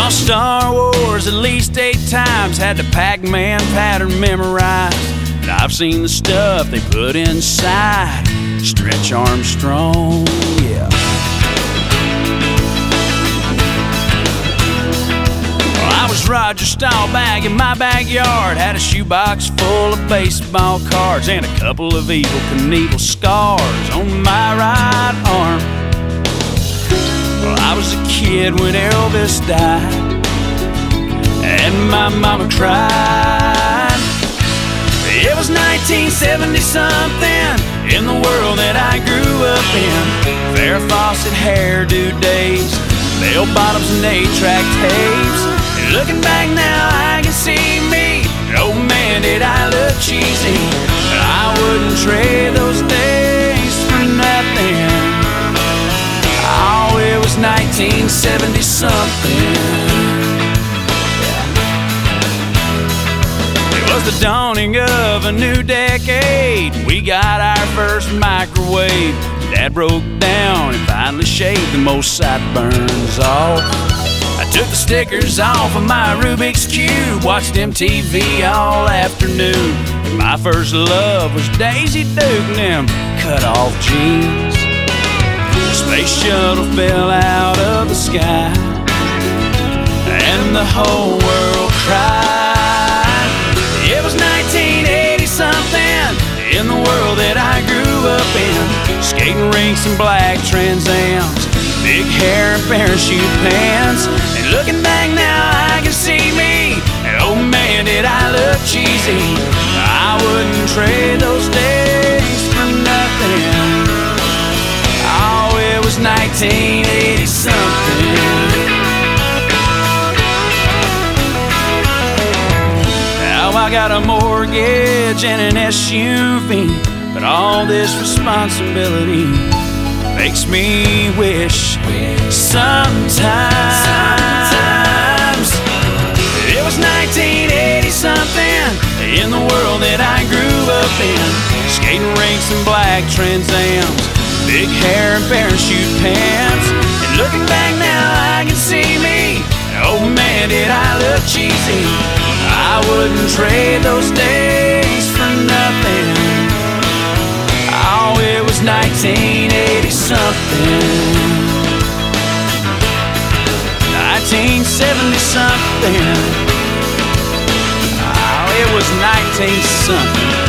Saw Star Wars at least eight times, had the Pac Man pattern memorized. And I've seen the stuff they put inside. Stretch Armstrong, yeah. I was Roger Staubach in my backyard. Had a shoebox full of baseball cards and a couple of Evel Knievel scars on my right arm. Well, I was a kid when Elvis died, and my mama cried. It was 1970 something in the world that I grew up in. Farrah Fawcett hairdo days, bell bottoms and eight-track tapes. Looking back now, I can see me. Oh man, did I look cheesy? I wouldn't trade those 1970 something. It was the dawning of a new decade. We got our first microwave. Dad broke down and finally shaved the most sideburns off. I took the stickers off of my Rubik's Cube, watched MTV all afternoon. And my first love was Daisy Duke and them cut off jeans. Space shuttle fell out of the sky, and the whole world cried. It was 1980 something in the world that I grew up in. Skating rinks and black Trans Ams, big hair and parachute pants. And looking back now, I can see me. And oh man, did I look cheesy. Was 1980 something. Now I got a mortgage and an SUV, but all this responsibility makes me wish sometimes it was 1980 something in the world that I grew up in. Skating rinks and black Trans Ams, big hair and parachute pants. And looking back now, I can see me. Oh man, did I look cheesy? I wouldn't trade those days for nothing. Oh, it was 1980 something. 1970 something. Oh, it was 19 something.